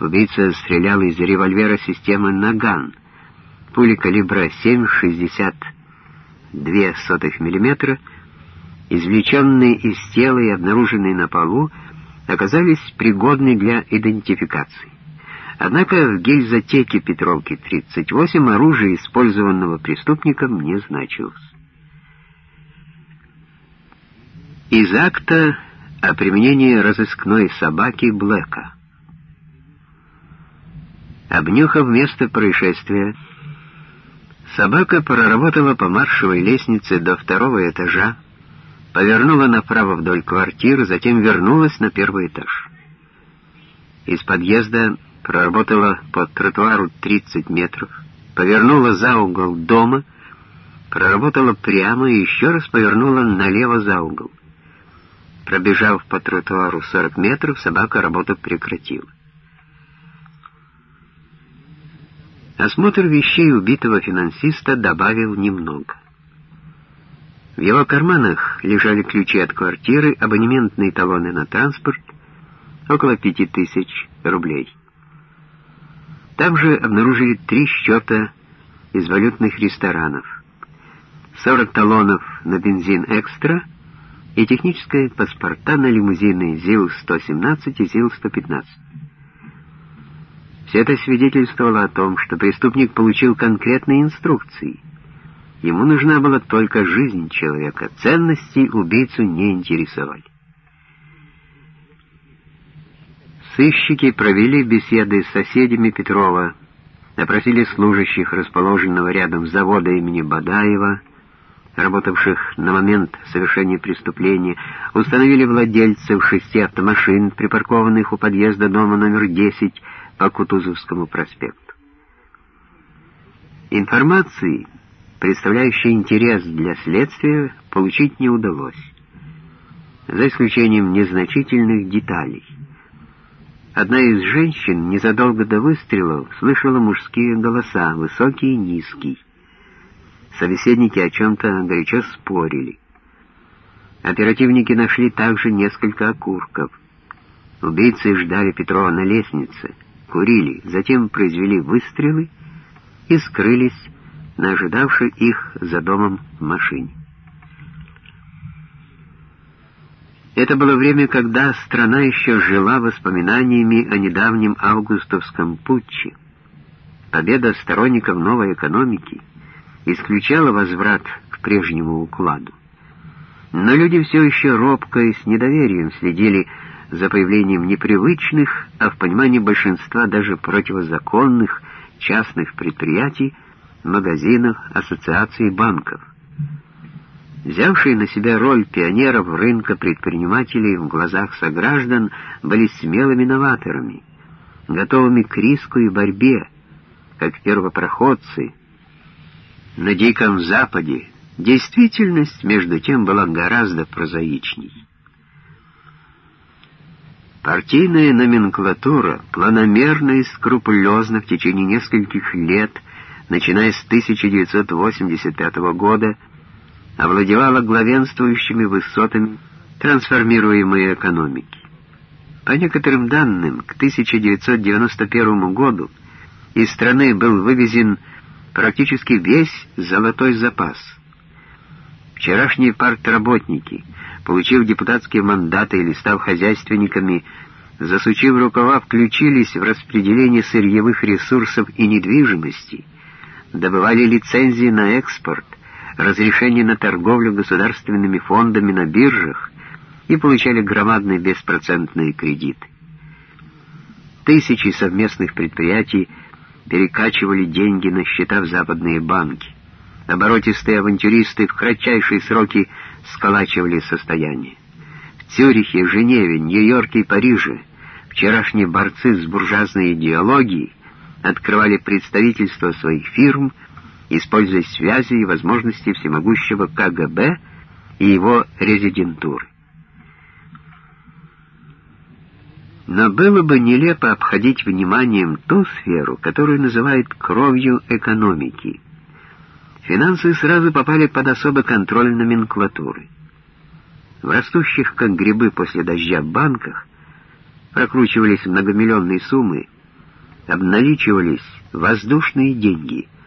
Убийца стрелял из револьвера системы «Наган». Пули калибра 7,62 мм, извлеченные из тела и обнаруженные на полу, оказались пригодны для идентификации. Однако в гильзотеке Петровки-38 оружие, использованного преступником, не значилось. Из акта о применении разыскной собаки Блэка. Обнюхав место происшествия, собака проработала по маршевой лестнице до второго этажа, повернула направо вдоль квартиры, затем вернулась на первый этаж. Из подъезда проработала по тротуару 30 метров, повернула за угол дома, проработала прямо и еще раз повернула налево за угол. Пробежав по тротуару 40 метров, собака работу прекратила. Осмотр вещей убитого финансиста добавил немного. В его карманах лежали ключи от квартиры, абонементные талоны на транспорт, около пяти тысяч рублей. Также обнаружили три счета из валютных ресторанов, 40 талонов на бензин «Экстра» и технические паспорта на лимузины ЗИЛ-117 и ЗИЛ-115. Все это свидетельствовало о том, что преступник получил конкретные инструкции. Ему нужна была только жизнь человека, ценности убийцу не интересовали. Сыщики провели беседы с соседями Петрова, опросили служащих расположенного рядом завода имени Бадаева, работавших на момент совершения преступления, установили владельцев шести автомашин, припаркованных у подъезда дома номер 10, по Кутузовскому проспекту. Информации, представляющей интерес для следствия, получить не удалось, за исключением незначительных деталей. Одна из женщин незадолго до выстрелов слышала мужские голоса, высокий и низкий. Собеседники о чем-то горячо спорили. Оперативники нашли также несколько окурков. Убийцы ждали Петрова на лестнице — курили, затем произвели выстрелы и скрылись на ожидавшей их за домом машине. Это было время, когда страна еще жила воспоминаниями о недавнем августовском путче. Победа сторонников новой экономики исключала возврат к прежнему укладу. Но люди все еще робко и с недоверием следили за появлением непривычных, а в понимании большинства даже противозаконных частных предприятий, магазинов, ассоциаций банков. Взявшие на себя роль пионеров рынка предпринимателей в глазах сограждан были смелыми новаторами, готовыми к риску и борьбе, как первопроходцы. На Диком Западе действительность, между тем, была гораздо прозаичней. Партийная номенклатура планомерно и скрупулезно в течение нескольких лет, начиная с 1985 года, овладевала главенствующими высотами трансформируемой экономики. По некоторым данным, к 1991 году из страны был вывезен практически весь золотой запас. Вчерашние партработники — получив депутатские мандаты или став хозяйственниками, засучив рукава, включились в распределение сырьевых ресурсов и недвижимости, добывали лицензии на экспорт, разрешение на торговлю государственными фондами на биржах и получали громадные беспроцентные кредиты. Тысячи совместных предприятий перекачивали деньги на счета в западные банки. Оборотистые авантюристы в кратчайшие сроки сколачивали состояние. В Цюрихе, Женеве, Нью-Йорке и Париже вчерашние борцы с буржуазной идеологией открывали представительства своих фирм, используя связи и возможности всемогущего КГБ и его резидентуры. Но было бы нелепо обходить вниманием ту сферу, которую называют кровью экономики — Финансы сразу попали под особый контроль номенклатуры. В растущих, как грибы после дождя, банках прокручивались многомиллионные суммы, обналичивались воздушные деньги —